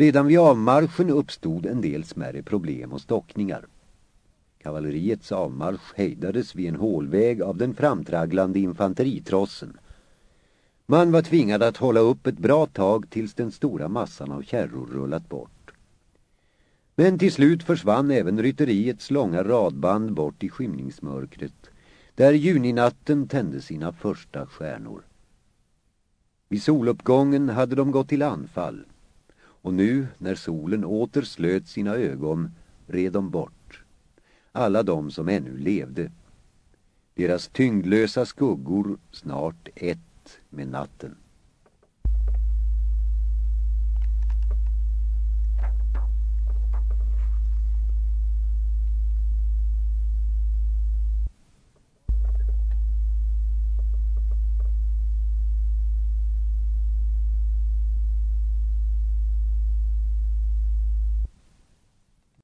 Redan vid avmarschen uppstod en del smärre problem och stockningar. Kavalleriets avmarsch hejdades vid en hålväg av den framtraglande infanteritrossen. Man var tvingad att hålla upp ett bra tag tills den stora massan av kärror rullat bort. Men till slut försvann även rytteriets långa radband bort i skymningsmörkret, där juninatten tände sina första stjärnor. Vid soluppgången hade de gått till anfall, och nu, när solen åter slöt sina ögon, red de bort. Alla de som ännu levde. Deras tyngdlösa skuggor snart ett med natten.